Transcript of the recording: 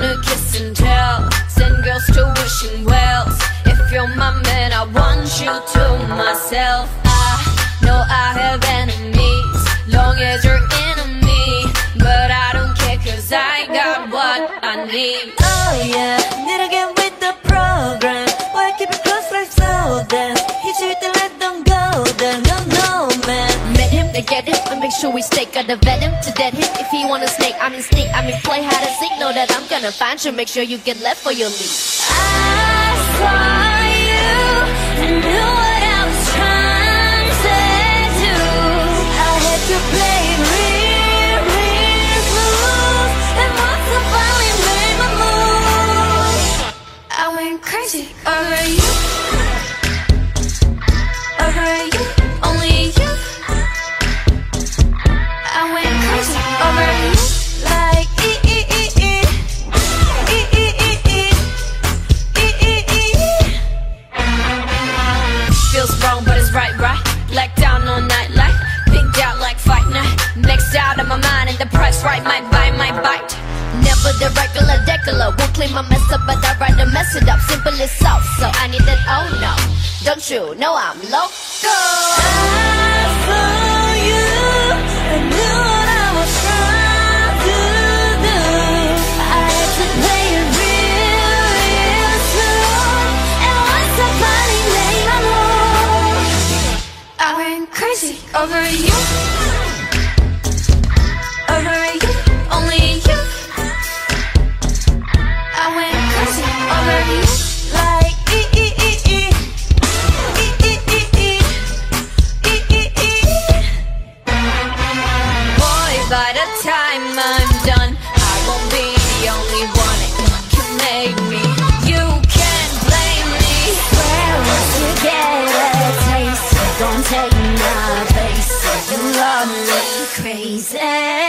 wanna kiss and tell. Send girls to wishing wells. If you're my man, I want you to myself. I know I have enemies, long as you're in me. But I don't care, cause I got what I need. Oh yeah, need to get with the program. Why keep it close like so damn? Hit you with the red, don't sure we stay got the venom to dead him. If he wanna snake, I'm mean snake, I'm mean play and seek. Know that I'm gonna find you, make sure you get left for your leave. Ah. Might buy my bite. Never the regular degular. Won't clean my mess up, but I'd rather mess it up. Simple as so I need that. Oh no, don't you know I'm loco? I saw you knew what I was trying to do. I had to play it real, real. And once I made my move, I went crazy over you. Time I'm done, I won't be the only one that can make me. You can't blame me. Well, once you get a taste, don't take my place. You love me crazy.